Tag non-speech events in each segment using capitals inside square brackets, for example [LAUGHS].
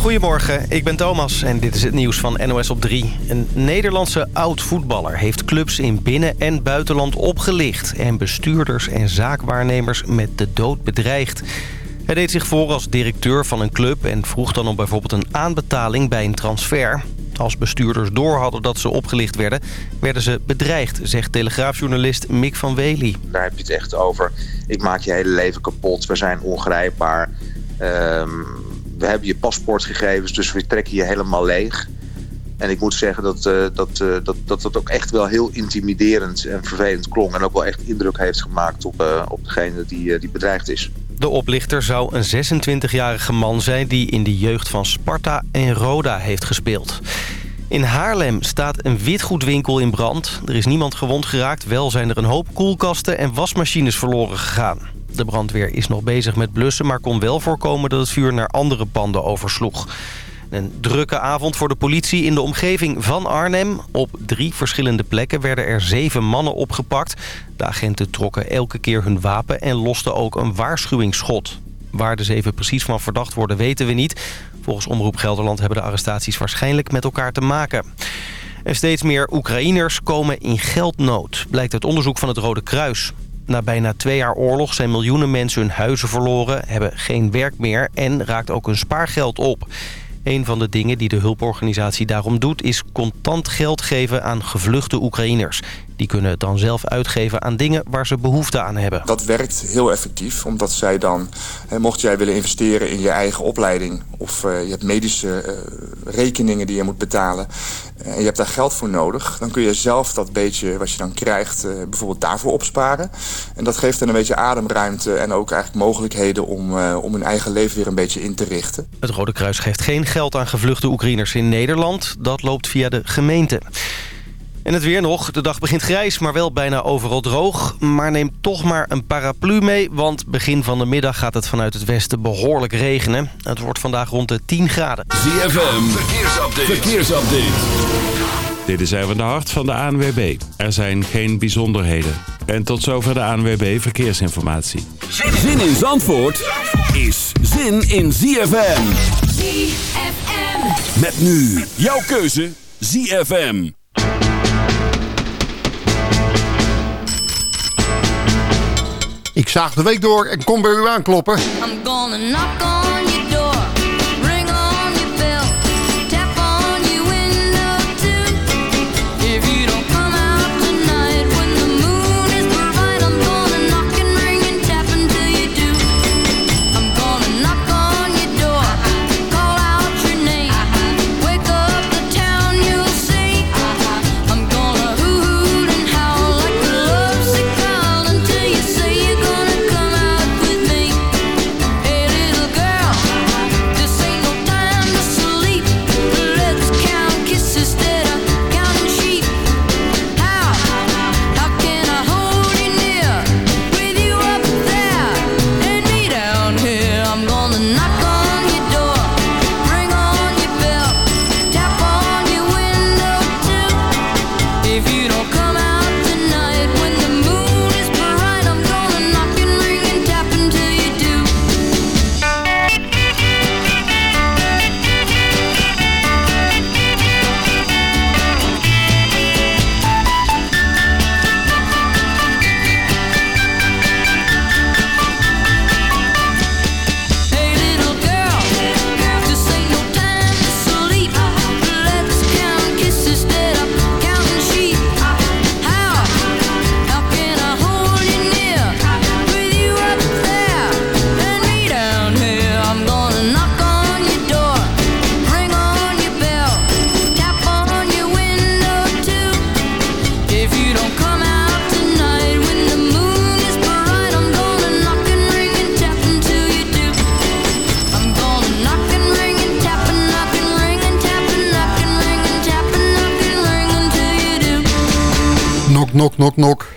Goedemorgen, ik ben Thomas en dit is het nieuws van NOS op 3. Een Nederlandse oud-voetballer heeft clubs in binnen- en buitenland opgelicht... en bestuurders en zaakwaarnemers met de dood bedreigd. Hij deed zich voor als directeur van een club... en vroeg dan om bijvoorbeeld een aanbetaling bij een transfer. Als bestuurders door hadden dat ze opgelicht werden... werden ze bedreigd, zegt telegraafjournalist Mick van Wely. Daar heb je het echt over. Ik maak je hele leven kapot, we zijn ongrijpbaar... Ehm, we hebben je paspoortgegevens, dus we trekken je helemaal leeg. En ik moet zeggen dat, uh, dat, uh, dat, dat dat ook echt wel heel intimiderend en vervelend klonk. En ook wel echt indruk heeft gemaakt op, uh, op degene die, die bedreigd is. De oplichter zou een 26-jarige man zijn die in de jeugd van Sparta en Roda heeft gespeeld. In Haarlem staat een witgoedwinkel in brand. Er is niemand gewond geraakt, wel zijn er een hoop koelkasten en wasmachines verloren gegaan. De brandweer is nog bezig met blussen, maar kon wel voorkomen dat het vuur naar andere panden oversloeg. Een drukke avond voor de politie in de omgeving van Arnhem. Op drie verschillende plekken werden er zeven mannen opgepakt. De agenten trokken elke keer hun wapen en losten ook een waarschuwingsschot. Waar de zeven precies van verdacht worden weten we niet. Volgens Omroep Gelderland hebben de arrestaties waarschijnlijk met elkaar te maken. En steeds meer Oekraïners komen in geldnood, blijkt uit onderzoek van het Rode Kruis. Na bijna twee jaar oorlog zijn miljoenen mensen hun huizen verloren... hebben geen werk meer en raakt ook hun spaargeld op. Een van de dingen die de hulporganisatie daarom doet... is contant geld geven aan gevluchte Oekraïners. Die kunnen het dan zelf uitgeven aan dingen waar ze behoefte aan hebben. Dat werkt heel effectief, omdat zij dan... mocht jij willen investeren in je eigen opleiding... of uh, je hebt medische uh, rekeningen die je moet betalen... en je hebt daar geld voor nodig... dan kun je zelf dat beetje wat je dan krijgt bijvoorbeeld daarvoor opsparen. En dat geeft dan een beetje ademruimte... en ook eigenlijk mogelijkheden om, om hun eigen leven weer een beetje in te richten. Het Rode Kruis geeft geen geld aan gevluchte Oekraïners in Nederland. Dat loopt via de gemeente. En het weer nog. De dag begint grijs, maar wel bijna overal droog. Maar neem toch maar een paraplu mee, want begin van de middag gaat het vanuit het westen behoorlijk regenen. Het wordt vandaag rond de 10 graden. ZFM, verkeersupdate. verkeersupdate. Dit is even de hart van de ANWB. Er zijn geen bijzonderheden. En tot zover de ANWB Verkeersinformatie. Zin in Zandvoort is zin in ZFM. ZFM. Met nu jouw keuze ZFM. Ik zaag de week door en kom bij u aankloppen.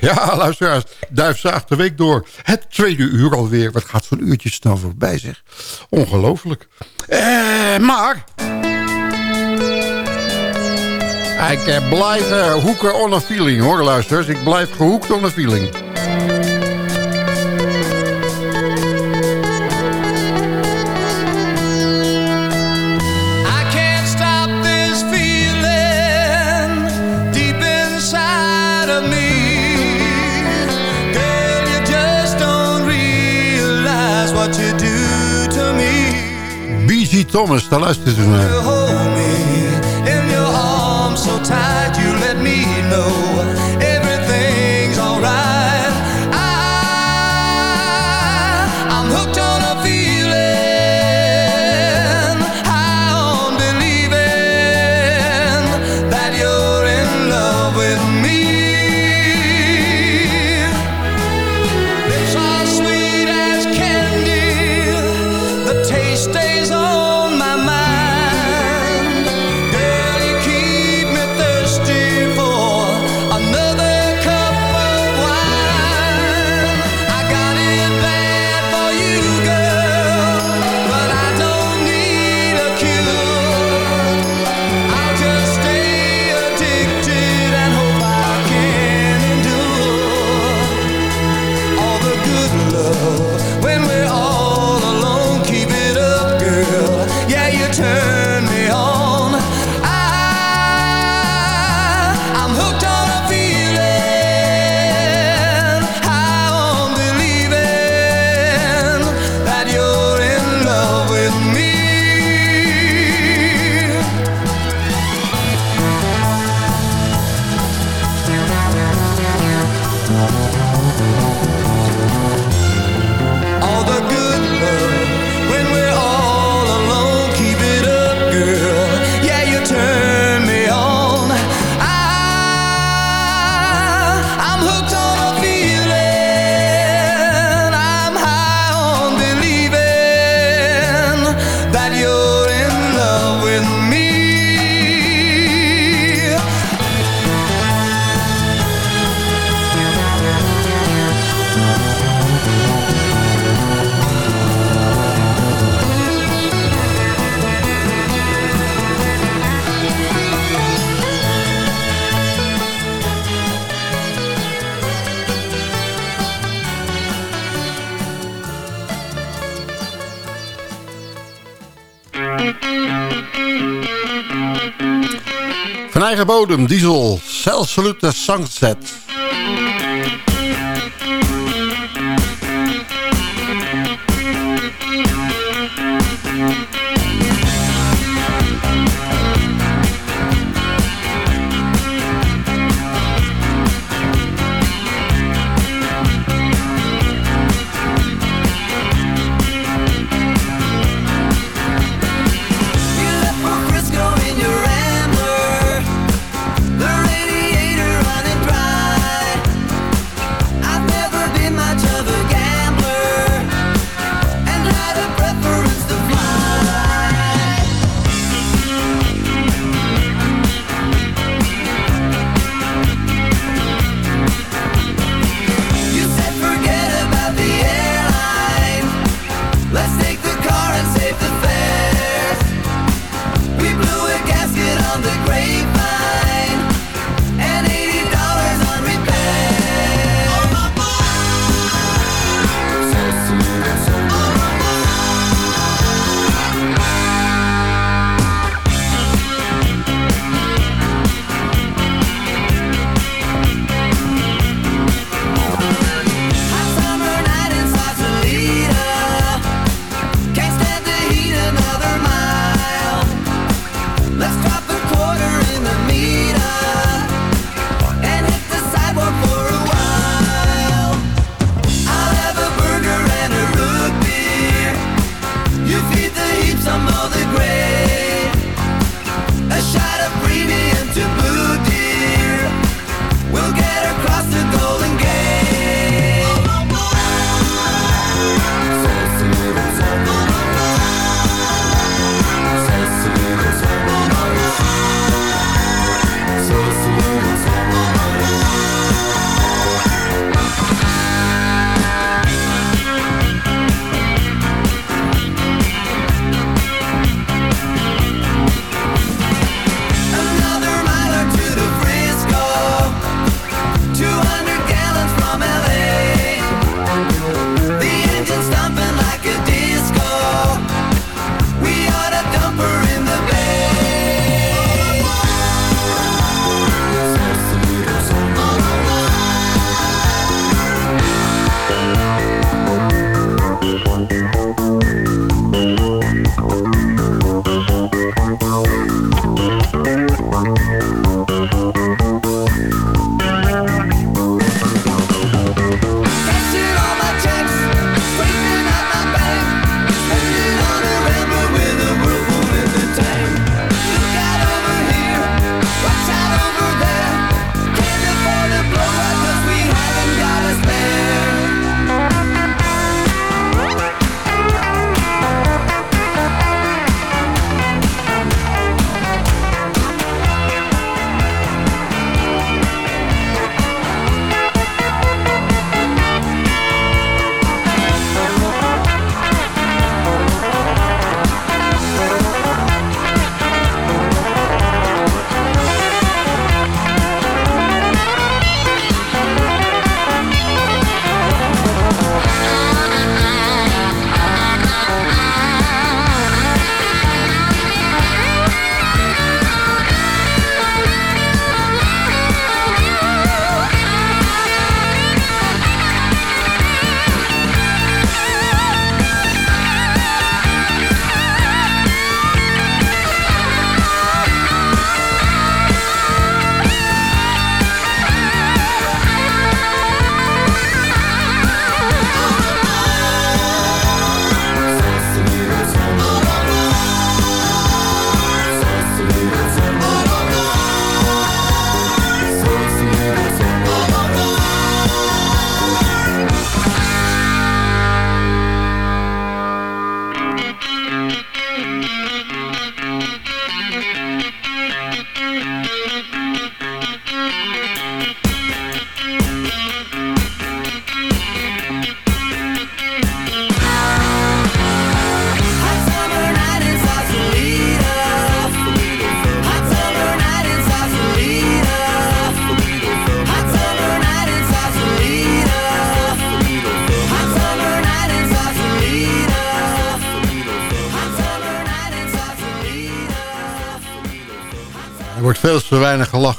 Ja, luisteraars, Duif zaagt de week door. Het tweede uur alweer. Wat gaat zo'n uurtje snel voorbij, zeg. Ongelooflijk. Eh, maar... Ik eh, blijf eh, hoeken on feeling, hoor, luisteraars. Ik blijf gehoekt on a. Thomas, daar luistert u naar. Van eigen bodem, diesel, Cel Salute Sunset.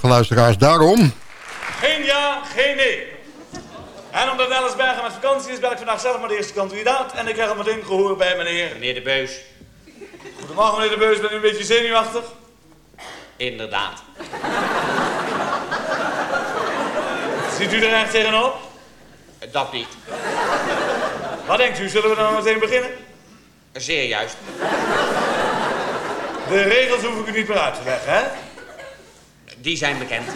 Luisteraars. Daarom... Geen ja, geen nee. En omdat Alice Bergen met vakantie is, ben ik vandaag zelf maar de eerste kandidaat. En ik krijg al meteen gehoor bij meneer... Meneer de Beus, Goedemorgen meneer de Beus, bent u een beetje zenuwachtig? inderdaad. Ziet u er echt tegenop? Dat niet. Wat denkt u, zullen we dan meteen beginnen? Zeer juist. De regels hoef ik u niet meer uit te leggen, hè? Die zijn bekend.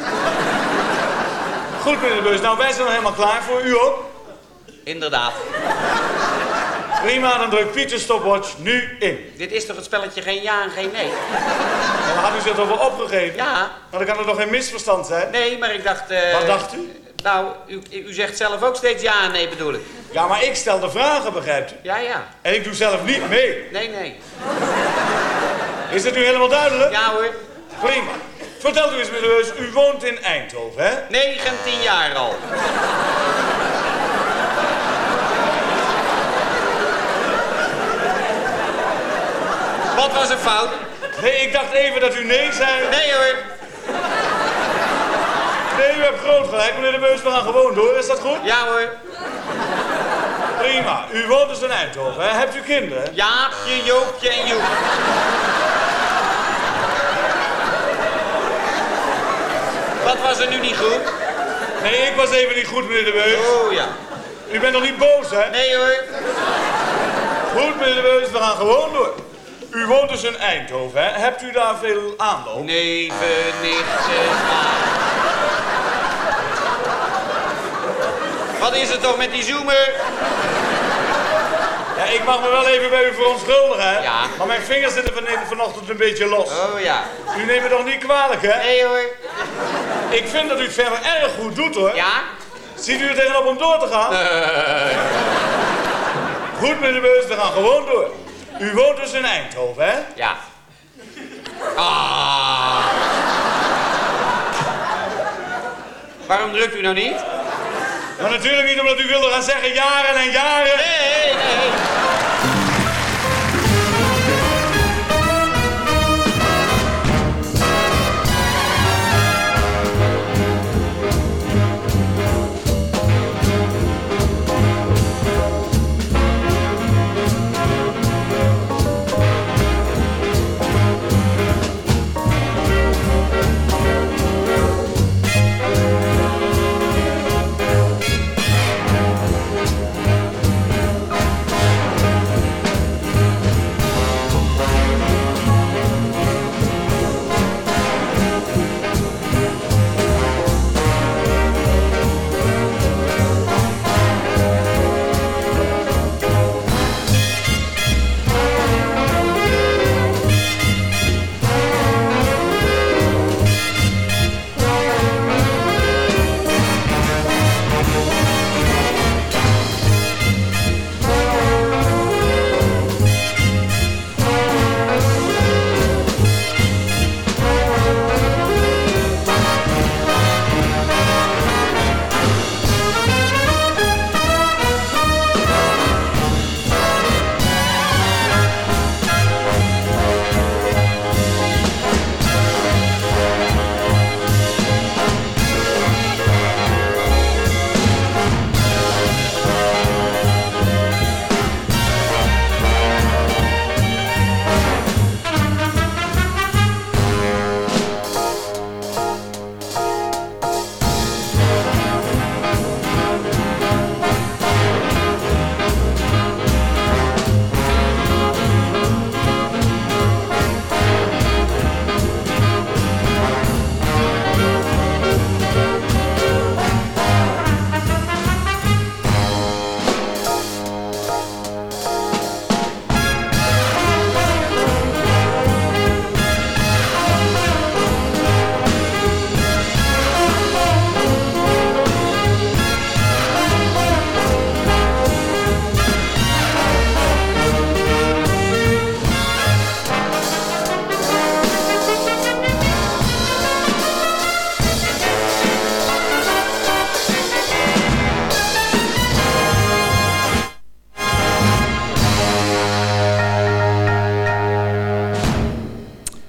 Goed meneer de nou wij zijn al helemaal klaar voor u ook. Inderdaad. Prima, dan drukt Pieter stopwatch nu in. Dit is toch het spelletje geen ja en geen nee? Dan had u zich over opgegeven. Ja. Maar dan kan er toch geen misverstand zijn? Nee, maar ik dacht... eh, Wat dacht u? Nou, u, u zegt zelf ook steeds ja en nee bedoel ik. Ja, maar ik stel de vragen, begrijpt u? Ja, ja. En ik doe zelf niet mee. Nee, nee. Is dat nu helemaal duidelijk? Ja hoor. Prima. Vertelt u eens, meneer Beus, u woont in Eindhoven, hè? 19 jaar al. Wat was een fout? Nee, ik dacht even dat u nee zei. Nee hoor. Nee, u hebt groot gelijk, meneer de Beus, we gaan gewoon door. Is dat goed? Ja hoor. Prima. U woont dus in Eindhoven, hè? Hebt u kinderen? Jaapje, Joopje en Joep. Wat was er nu niet goed? Nee, ik was even niet goed, meneer de Beus. Oh ja. U bent nog niet boos, hè? Nee hoor. Goed, meneer de Beus, we gaan gewoon door. U woont dus in Eindhoven, hè? Hebt u daar veel aanloop? Neven, nichten, Wat is het toch met die zoomer? Ik mag me wel even bij u verontschuldigen, hè? Ja. Maar mijn vingers zitten van, vanochtend een beetje los. Oh ja. U neemt me toch niet kwalijk, hè? Nee hoor. Ik vind dat u het verder erg goed doet, hoor. Ja? Ziet u er tegenop om door te gaan? Goed, meneer de Beus, we gaan gewoon door. U woont dus in Eindhoven, hè? Ja. Ah. Waarom drukt u nou niet? Maar natuurlijk niet omdat u wilde gaan zeggen jaren en jaren. Nee, nee.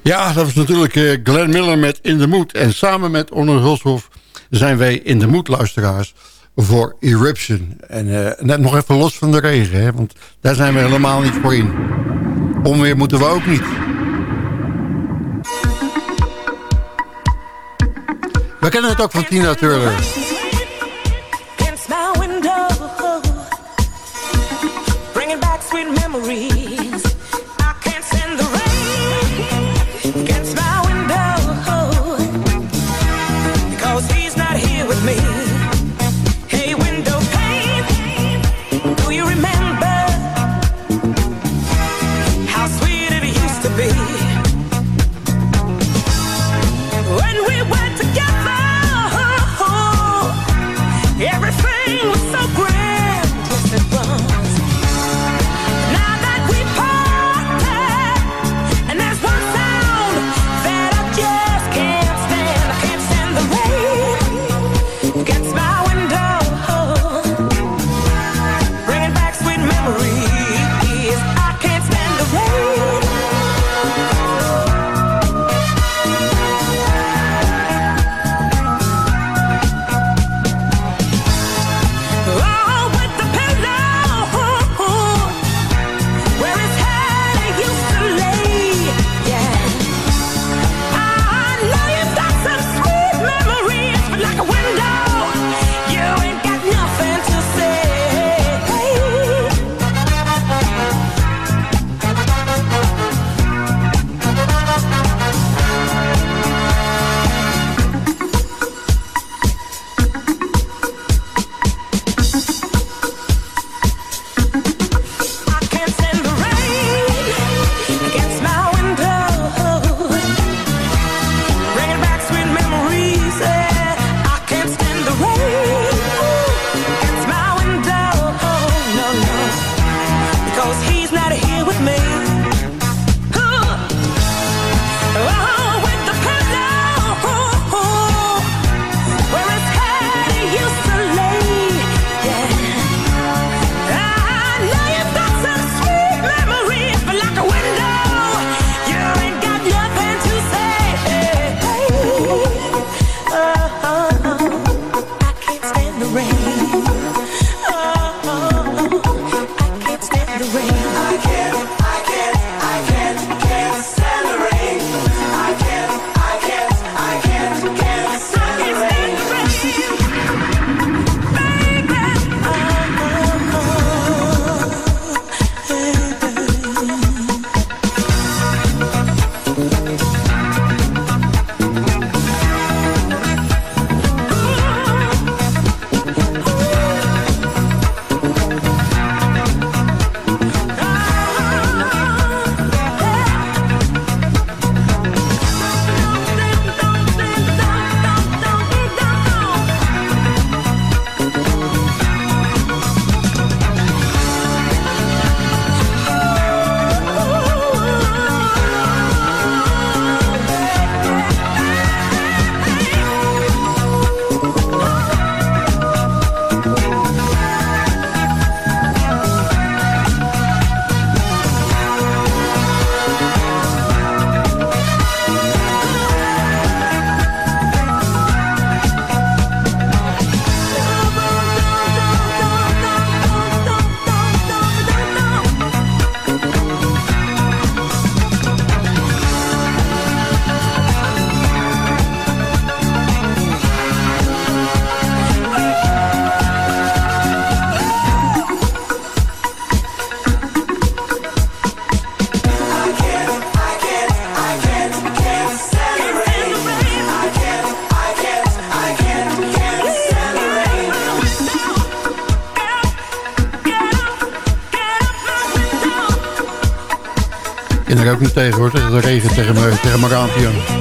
Ja, dat was natuurlijk eh, Glenn Miller met In de Moed. En samen met Onno Hulshof zijn wij In de moed luisteraars voor Eruption. En eh, net nog even los van de regen, hè, want daar zijn we helemaal niet voor in. Onweer moeten we ook niet. We kennen het ook van Tina Turner. Bringing back sweet memories tegen, hoor, de regen, tegen, me, tegen mijn.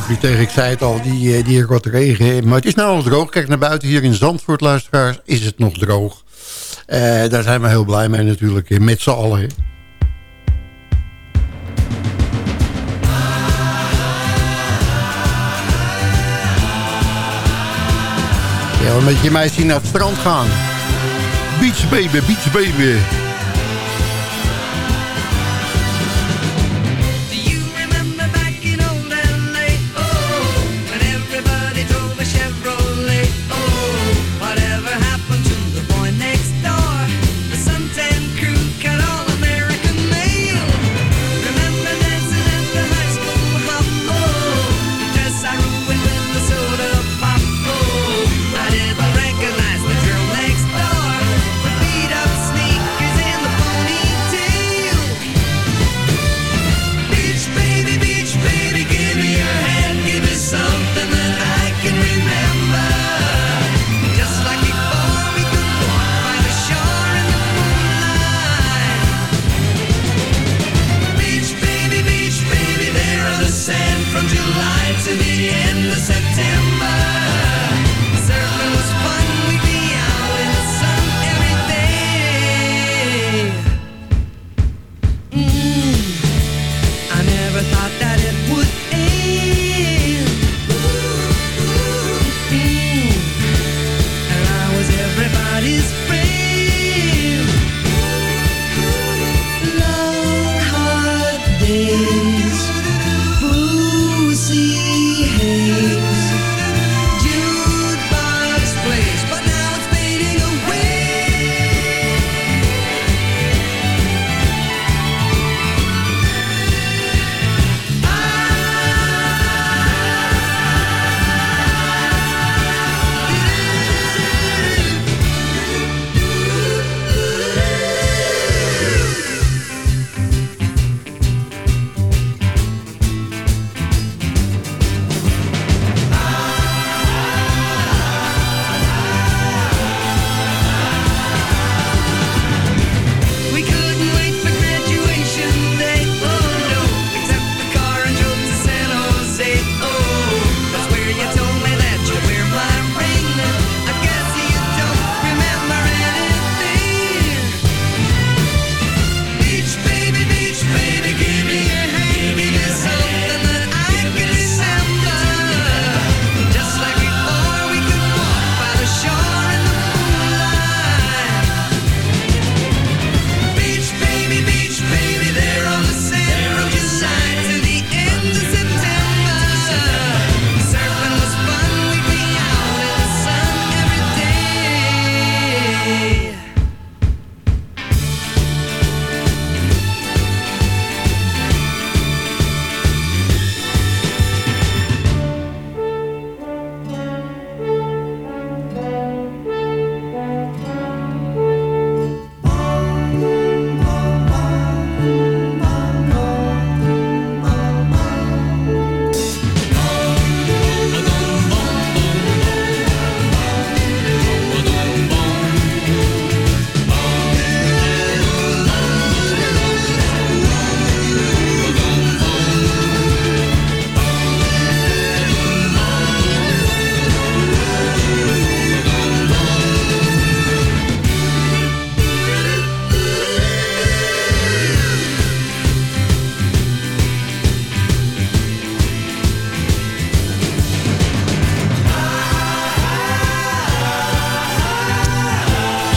Tegen. Ik zei het al, die, eh, die heeft wat regen. Eh, maar het is nou al droog. Kijk naar buiten hier in Zandvoort, luisteraars. Is het nog droog? Eh, daar zijn we heel blij mee natuurlijk. Met z'n allen. Ja, een beetje mij zien naar het strand gaan. Beach baby, beach baby.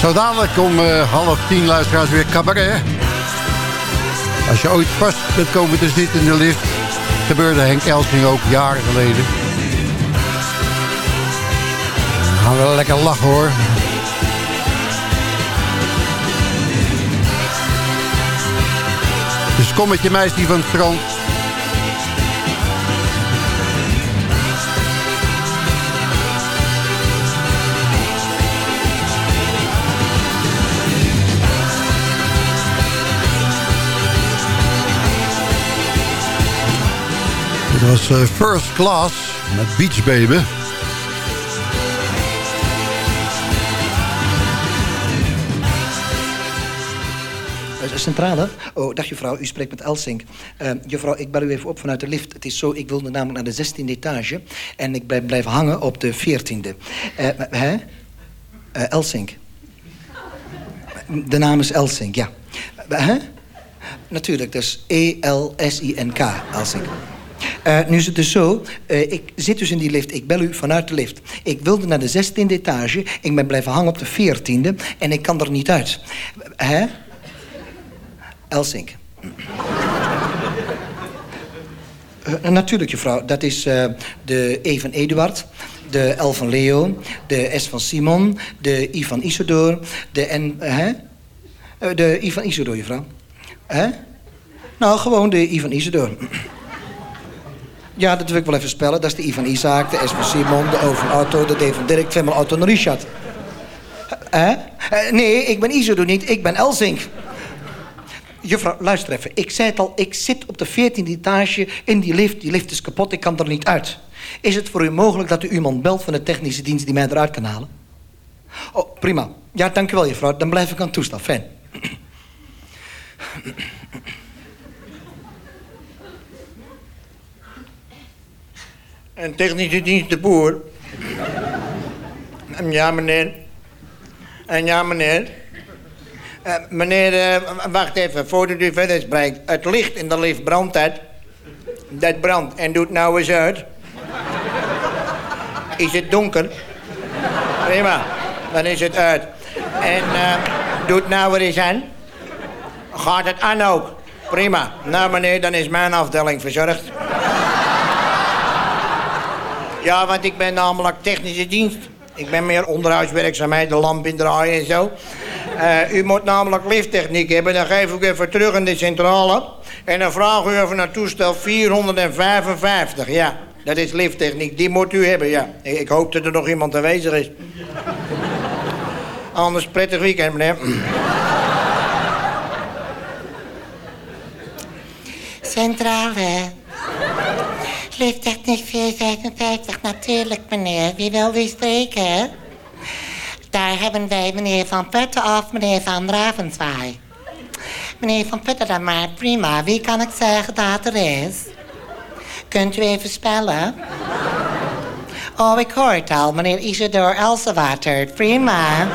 Zodadelijk om eh, half tien luisteraars weer cabaret. Als je ooit vast bent komen te zitten in de lift... gebeurde Henk Elsing ook jaren geleden. Dan gaan we lekker lachen hoor. Dus kom met je meisje van het strand... Het was eh, First Class met Beach Baby. Eh, centrale. Oh, dag mevrouw, u spreekt met Elsink. Uh, juffrouw, ik bel u even op vanuit de lift. Het is zo, ik wilde namelijk naar de 16e etage. En ik blijf, hangen op de 14e. Uh, hè? Elsink. De naam is Elsink, ja. Hè? Natuurlijk, dus E-L-S-I-N-K, Elsink. Eh, nu is het dus zo, eh, ik zit dus in die lift, ik bel u vanuit de lift. Ik wilde naar de 16e etage, ik ben blijven hangen op de 14e... en ik kan er niet uit. Hè? Elsink. Eh, natuurlijk, juffrouw. Dat is de E van Eduard, de L van Leo, de S van Simon, de I van Isidor, de N... Hè? De I van Isidor, juffrouw. Hè? Nou, gewoon de I van Isidor. Ja, dat wil ik wel even spellen. Dat is de I van Isaac, de S van Simon, de O van Otto, de D van Dirk, tweemaal Otto en Richard. Hè? Nee, ik ben Isidor niet, ik ben Elsink. Juffrouw, luister even. Ik zei het al, ik zit op de 14e etage in die lift. Die lift is kapot, ik kan er niet uit. Is het voor u mogelijk dat u iemand belt van de technische dienst die mij eruit kan halen? Oh, prima. Ja, dank u wel, juffrouw. Dan blijf ik aan toestaan. Fijn. En technische dienst de boer. En Ja, meneer. En ja, meneer. Eh, meneer, eh, wacht even, voordat u verder spreekt. Het licht in de lift brandt uit. Dat brandt en doet nou eens uit. Is het donker? Prima, dan is het uit. En doet nou weer eens aan. Gaat het aan ook? Prima. Nou meneer, dan is mijn afdeling verzorgd. Ja, want ik ben namelijk technische dienst. Ik ben meer onderhoudswerkzaamheid, de lamp indraaien en zo. Eh, u moet namelijk lifttechniek hebben. Dan geef ik even terug in de centrale. En dan vraag u even naar toestel 455. Ja, dat is lifttechniek. Die moet u hebben, ja. Ik, ik hoop dat er nog iemand aanwezig is. Anders prettig weekend, meneer. Centrale. Lifttechniek 455, natuurlijk meneer. Wie wil u spreken? Daar hebben wij meneer Van Putten of meneer Van Ravenswaai. Meneer Van Putten dan maar, prima. Wie kan ik zeggen dat er is? Kunt u even spellen? Oh, ik hoor het al. Meneer Isidor Elsewater, prima.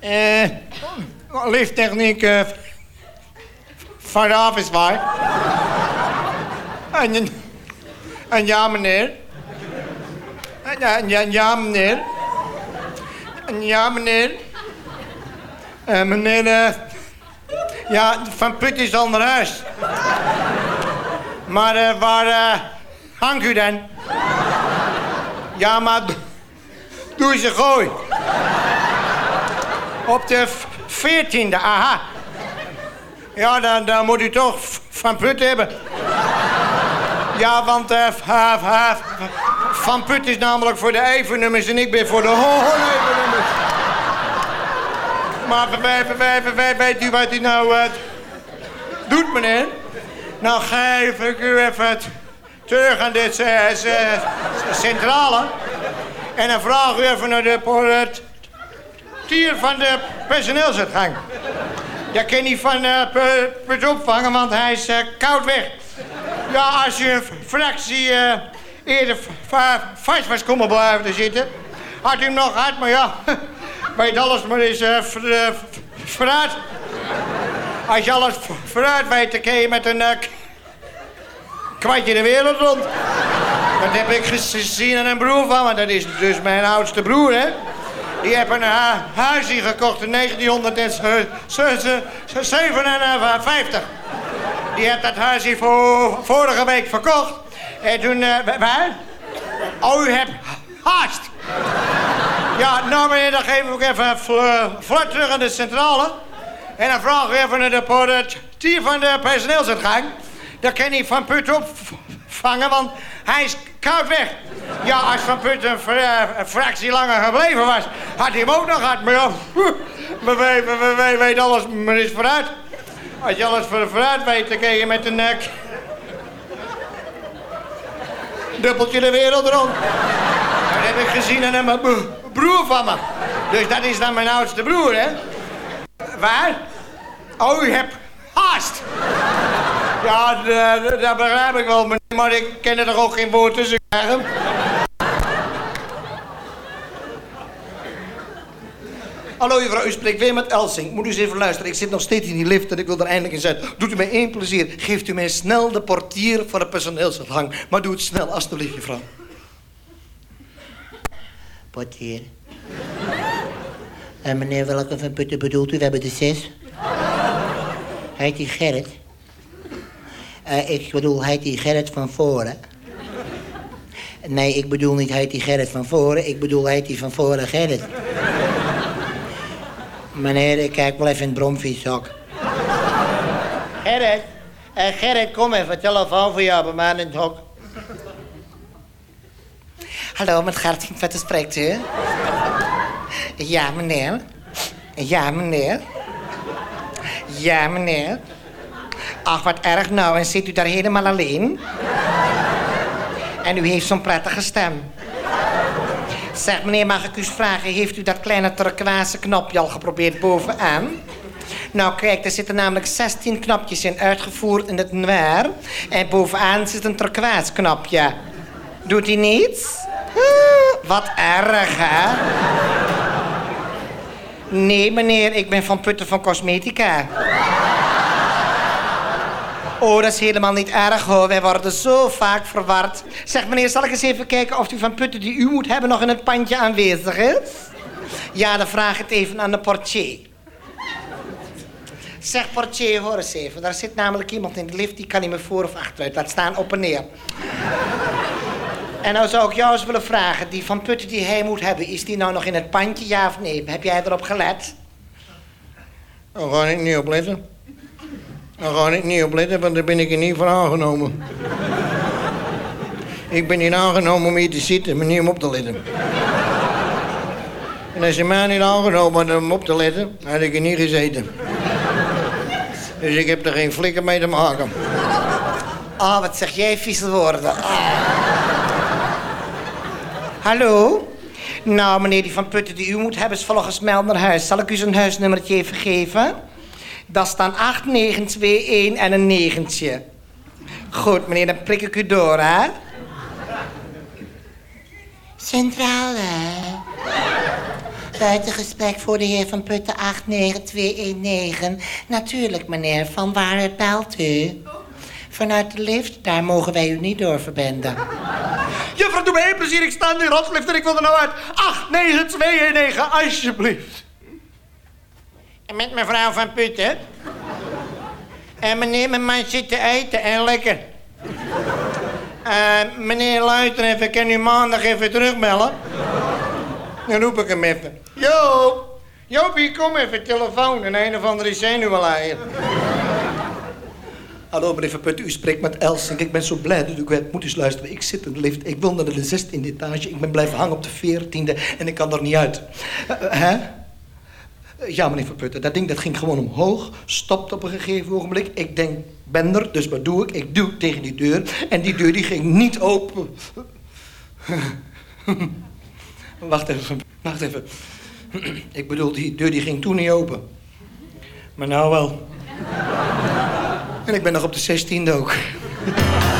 Eh, lifttechniek eh van de Ravenswaai. En, en ja, meneer. En ja, ja, meneer. En ja, meneer. Eh, meneer, eh, ja, Van Put is naar huis. Maar eh, waar hangt u dan? Ja, maar doe ze gooi. Op de veertiende, aha. Ja, dan, dan moet u toch Van Put hebben. Ja, want eh, v- ha- ha- Van Put is namelijk voor de evennummers en ik ben voor de hoornevennummers. Maar wij, wij, wij, weet u wat u nou eh, doet, meneer? Nou geef ik u even t- terug aan dit eh, eh, centrale. En dan vraag u even naar de portier van de personeelsuitgang. Dat kan niet van eh pu- put opvangen, want hij is eh, koud weg. Ja, als je een fractie eh, eerder va- vast was komen blijven te zitten, had u hem nog gehad, maar ja, [LAUGHS] weet alles maar eens eh, ver- eh, vooruit. Als je alles vooruit weet, dan kun je met een eh, k- kwartje de wereld rond. Dat heb ik gezien aan een broer van me, dat is dus mijn oudste broer, hè. Die heeft een hu- huisje gekocht in 1957. Die heeft dat huisje voor, vorige week verkocht. En toen... eh, wa- waar? Oh, u hebt haast. Ja, nou meneer, dan geef ik even vl- vlot terug aan de centrale. En dan vraag ik even naar de portier van de personeelsuitgang. Dan kan hij Van Put opvangen, want hij is koud weg. Ja, als Van Put een, fr- eh, een fractie langer gebleven was, had hij hem ook nog gehad. Maar ja, [LAUGHS] we, we, we, we weten alles maar eens vooruit. Als je alles voor vooruit weet, dan kun je met een nek... dubbeltje de wereld rond. Dat heb ik gezien een bro- broer van me. Dus dat is dan mijn oudste broer, hè? Waar? Oh, u hebt haast. Ja, dat begrijp ik wel, maar ik ken er toch ook geen woord tussen krijgen. Hallo juffrouw, u spreekt weer met Elsing. Moet u eens even luisteren. Ik zit nog steeds in die lift en ik wil er eindelijk in zijn. Doet u mij één plezier. Geeft u mij snel de portier voor de personeelsopvang. Maar doe het snel, alstublieft, juffrouw. Portier. En meneer, welke van Putten bedoelt u? We hebben de zes. Heet die Gerrit? Eh, ik bedoel, heet die Gerrit van voren? Nee, ik bedoel niet heet die Gerrit van voren. Ik bedoel, heet die van voren Gerrit. Meneer, ik kijk wel even in het bromfietszak. Gerrit, eh, Gerrit, kom even. Telefoon voor jou bij mij in het hok. Hallo, met Gert van Vetten spreekt u? Ja, meneer. Ja, meneer. Ja, meneer. Ach, wat erg nou. En zit u daar helemaal alleen? En u heeft zo'n prettige stem. Zeg, meneer, mag ik u vragen... heeft u dat kleine turquoise knopje al geprobeerd bovenaan? Nou, kijk, er zitten namelijk 16 knopjes in, uitgevoerd in het noir. En bovenaan zit een turquoise knopje. Doet hij niets? Ah, Wat erg, hè? Nee, meneer, ik ben van Putten van Cosmetica. Oh, dat is helemaal niet erg hoor. Wij worden zo vaak verward. Zeg meneer, zal ik eens even kijken of u van Putten die u moet hebben nog in het pandje aanwezig is? Ja, dan vraag het even aan de portier. Zeg portier, hoor eens even. Daar zit namelijk iemand in de lift, die kan niet meer voor of achteruit. Laat staan op en neer. En nou zou ik jou eens willen vragen, die van Putten die hij moet hebben, is die nou nog in het pandje, ja of nee? Heb jij erop gelet? Dan ga ik niet opletten. Dan ga ik niet opletten, want daar ben ik er niet voor aangenomen. ik ben niet aangenomen om hier te zitten, maar niet om op te letten. En als je mij niet aangenomen had om op te letten, had ik er niet gezeten. Dus ik heb er geen flikker mee te maken. Ah, wat zeg jij vieze woorden. Ah. Hallo? Nou, meneer die van Putten die u moet hebben is volgens mij naar huis. Zal ik u zijn huisnummertje even geven? Dat staan 8921 en een negentje. Goed, meneer, dan prik ik u door, hè? Centrale. Buitengesprek voor de heer Van Putten 89219. Natuurlijk, meneer. Van waar belt u? Vanuit de lift, daar mogen wij u niet door verbinden. Juffrouw, doe me één plezier. Ik sta in de rotlift en ik wil er nou uit. 89219, alsjeblieft. Met mevrouw Van Putten? En meneer met mij zit te eten en lekker. Eh, meneer, luister even. Kan u maandag even terugbellen? Dan roep ik hem even. Joop! Joopie, kom even, telefoon. En een of andere zenuwleier. Hallo meneer Van Putten, u spreekt met Elsink. Ik ben zo blij dat u kwijt moet eens luisteren. Ik zit in de lift, ik wil naar de 16e etage. Ik ben blijven hangen op de 14e en ik kan er niet uit. Eh, eh, hè? Eh, Ja, meneer Van Putten, dat ding dat ging gewoon omhoog. Stopt op een gegeven ogenblik. Ik denk, ben er, dus wat doe ik? Ik duw tegen die deur. En die deur die ging niet open. [LAUGHS] Wacht even, wacht even. Ik bedoel, die deur die ging toen niet open. Maar nou wel. En ik ben nog op de 16e ook. [LAUGHS]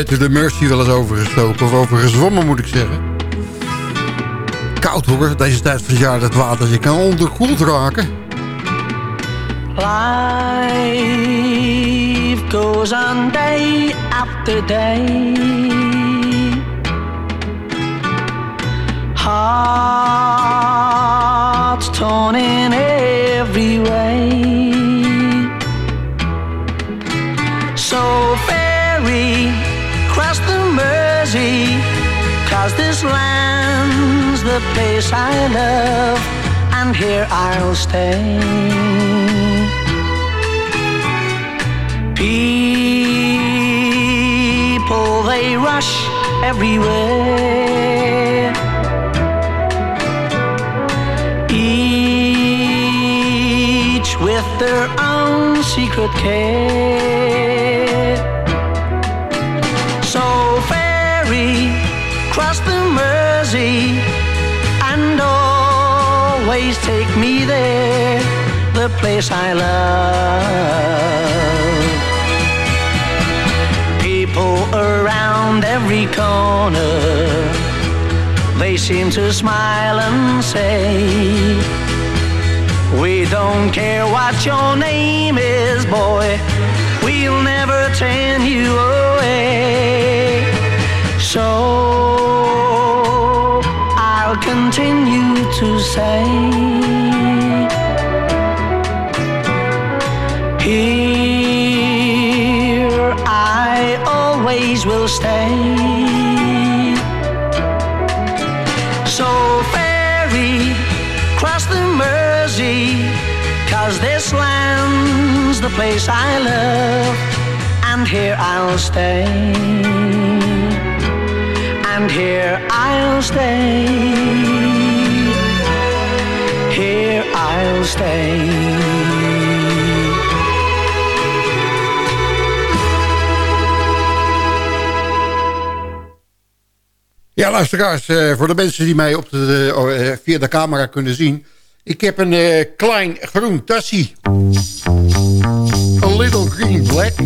Better the Mercy wel eens overgestoken. Of overgezwommen moet ik zeggen. Koud hoor, deze tijd van het jaar dat water. Je kan onderkoeld raken. Life goes on day after day. Hearts torn in every way. Cause this land's the place I love, and here I'll stay. People, they rush everywhere. Each with their own secret care. Cross the Mersey, and always take me there, the place I love people around every corner. They seem to smile and say, We don't care what your name is, boy, we'll never turn you away. So I'll continue to say, Here I always will stay. So ferry, cross the Mersey, cause this land's the place I love, and here I'll stay. And here I'll stay. Ja, luisteraars, eh, voor de mensen die mij op de, eh, via de camera kunnen zien. Ik heb een eh, klein groen tassie. A little green black. [LAUGHS]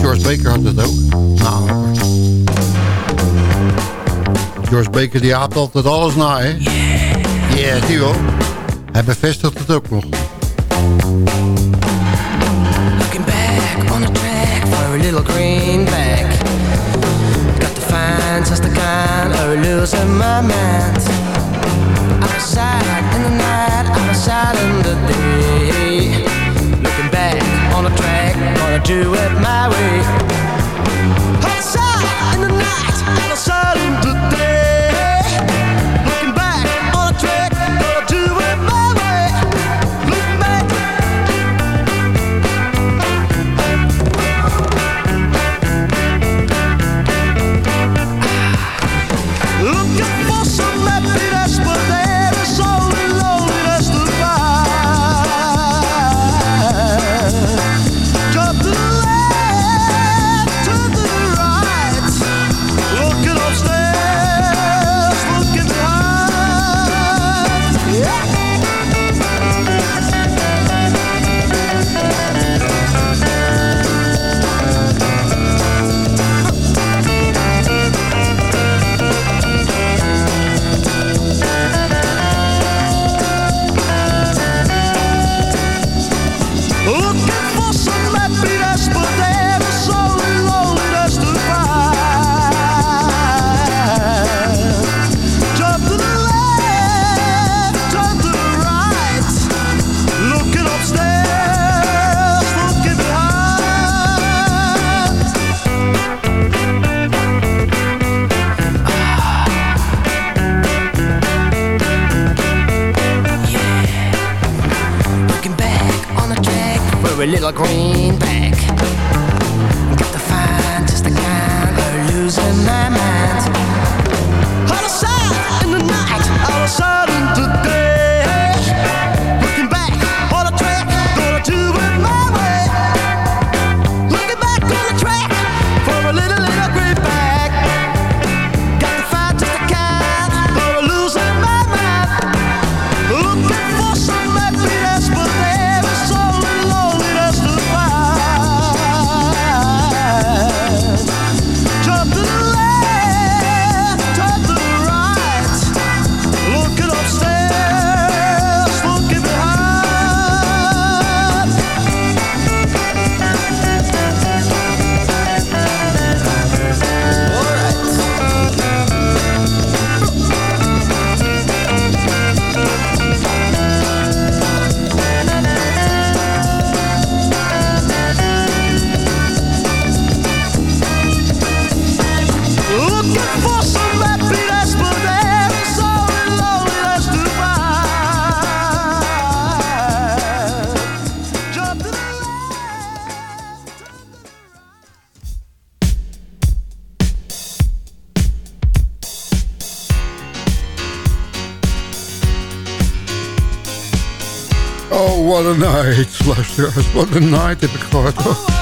George Baker had het ook. Nou, George Baker die haapt altijd alles na, hè? Yeah, zie wel. Hij bevestigt het ook nog. Looking back on the track for a little greenback. Got to find just the kind of losing my mind. Outside in the night, outside in the day. Looking back on the track, gonna do it my way. Oh, what a night, luisteraars. What a night heb ik gehoord. hoor.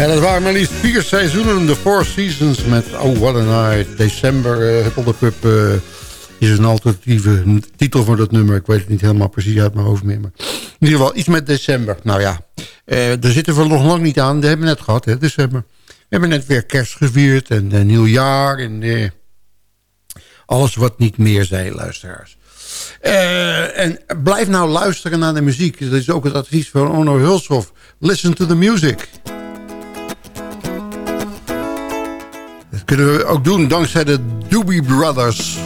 Ja, dat waren maar liefst vier seizoenen. De Four Seasons met Oh, What a Night. December, uh, Huppel de Pup eh, is een alternatieve titel voor dat nummer. Ik weet het niet helemaal precies uit mijn hoofd meer. Maar in ieder geval iets met december. Nou ja, eh, daar zitten we nog lang niet aan. Dat hebben we net gehad, hè, december. We hebben net weer kerst gevierd en eh, nieuwjaar. En eh, alles wat niet meer zei, luisteraars. Eh, en blijf nou luisteren naar de muziek. Dat is ook het advies van Onno Hulshoff. Listen to the music. Kunnen we ook doen dankzij de Doobie Brothers.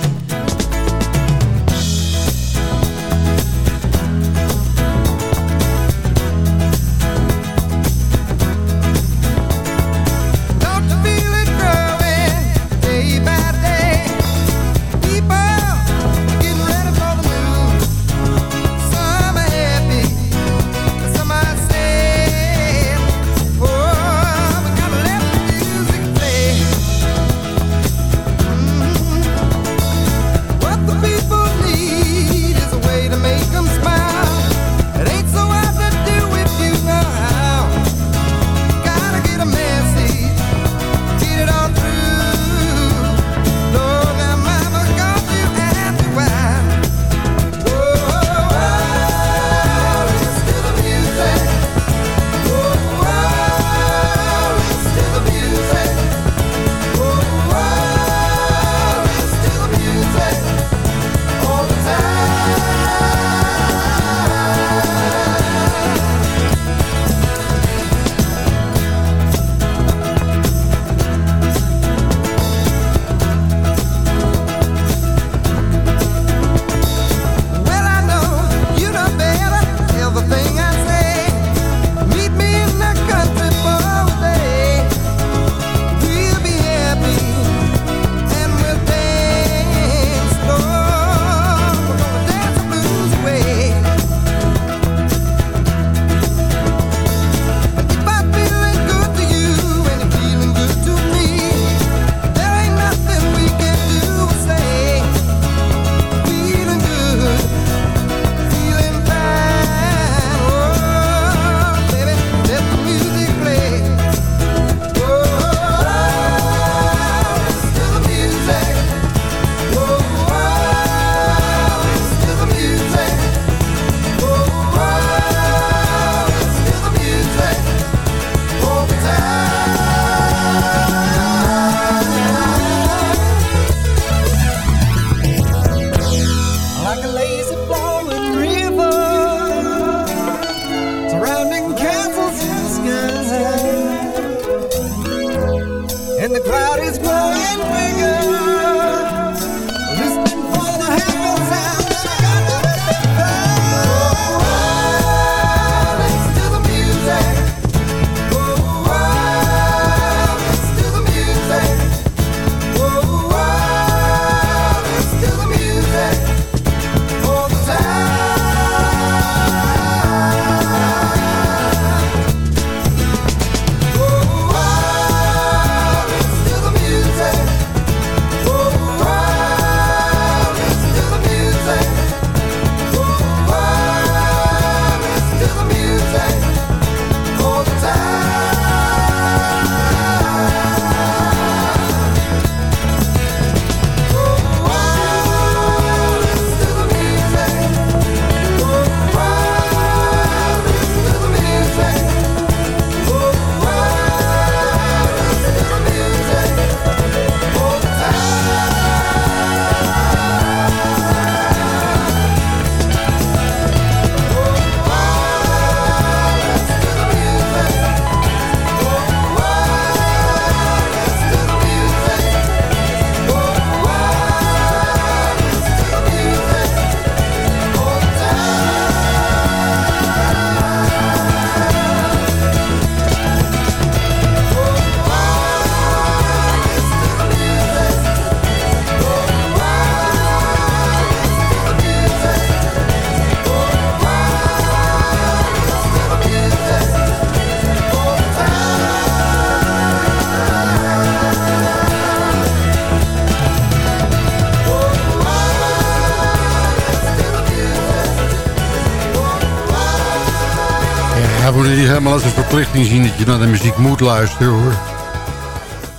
Je naar de muziek moet luisteren hoor.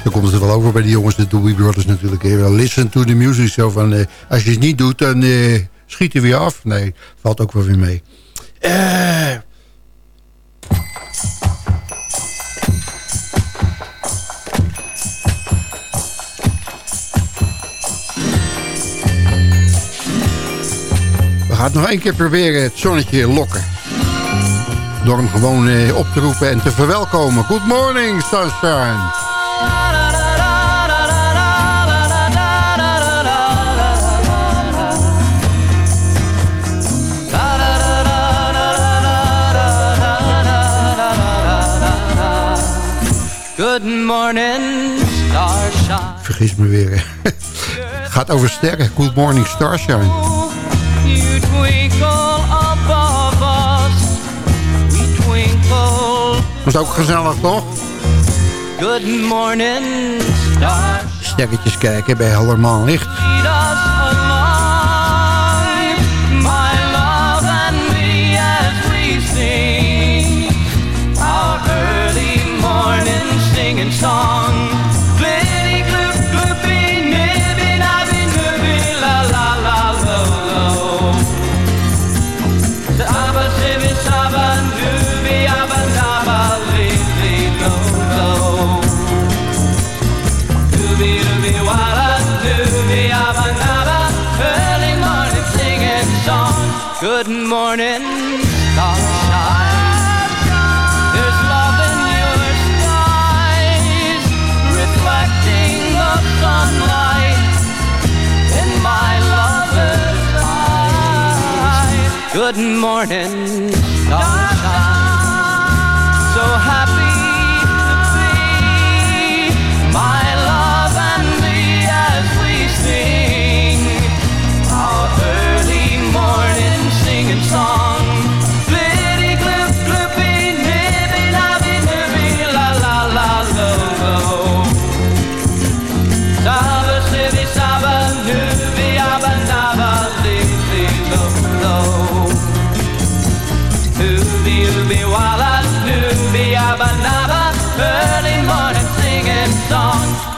Dan komt het wel over bij die jongens, de Doobie Brothers natuurlijk. hè. Listen to the music. Zo van, eh, als je het niet doet, dan eh, schiet hij weer af. Nee, valt ook wel weer mee. Eh... We gaan het nog één keer proberen het zonnetje lokken. Door hem gewoon eh, op te roepen en te verwelkomen. Good morning, sunshine. Good morning, starshine. Vergis me weer. [LAUGHS] Gaat over sterren. Good morning, starshine. You twinkle Was ook gezellig, toch? Good morning, stars. Sterretjes kijken bij helder maanlicht. Lead Good morning. Starshine There's love in your skies Reflecting the sunlight In my lover's eyes. Good morning. starshine Early morning singing song.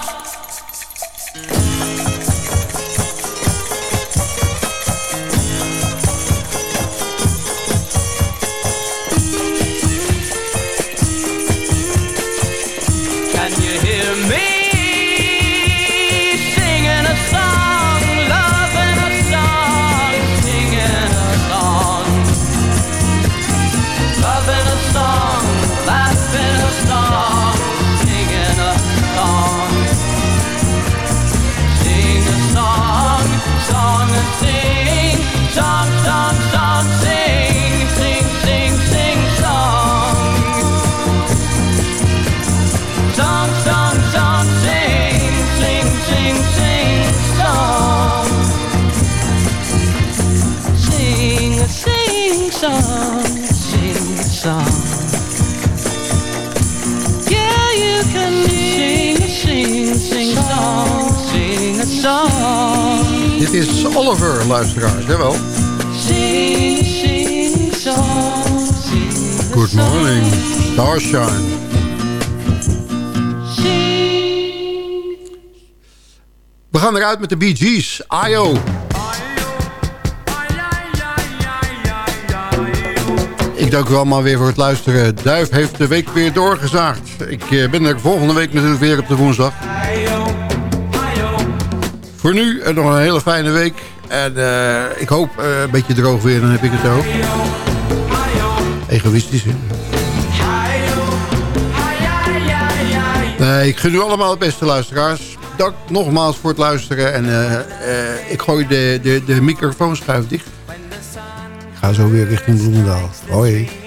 Song. Yeah, you can sing sing, sing song, sing a song. Dit is Oliver, luisteraars. Jawel. Sing, sing song, sing Good morning, starshine. We gaan eruit met de Bee Gees. Ayo. Ik dank u allemaal weer voor het luisteren. Duif heeft de week weer doorgezaagd. Ik eh, ben er volgende week natuurlijk weer op de woensdag. Voor nu eh, nog een hele fijne week. En eh, ik hoop een beetje droog weer, dan heb ik het ook. Egoïstisch, hè? Ik gun u allemaal het beste, luisteraars. Dank nogmaals voor het luisteren. En ik gooi de, de, de microfoonschuif dicht. Ga zo weer richting Bloemendaal. Hoi.